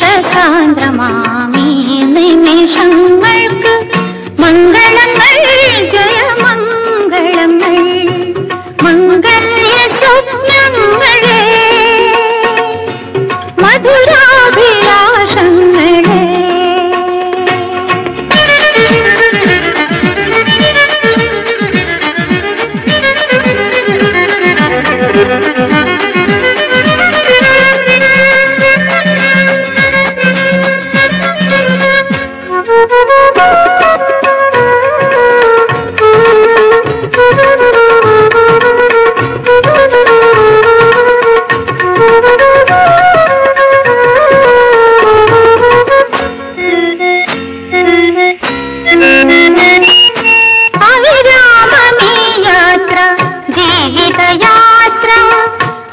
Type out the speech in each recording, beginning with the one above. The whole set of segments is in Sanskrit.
न्द्रमामि निमिषं वर्ग मङ्गलम्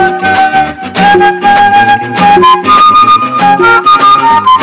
Thank you.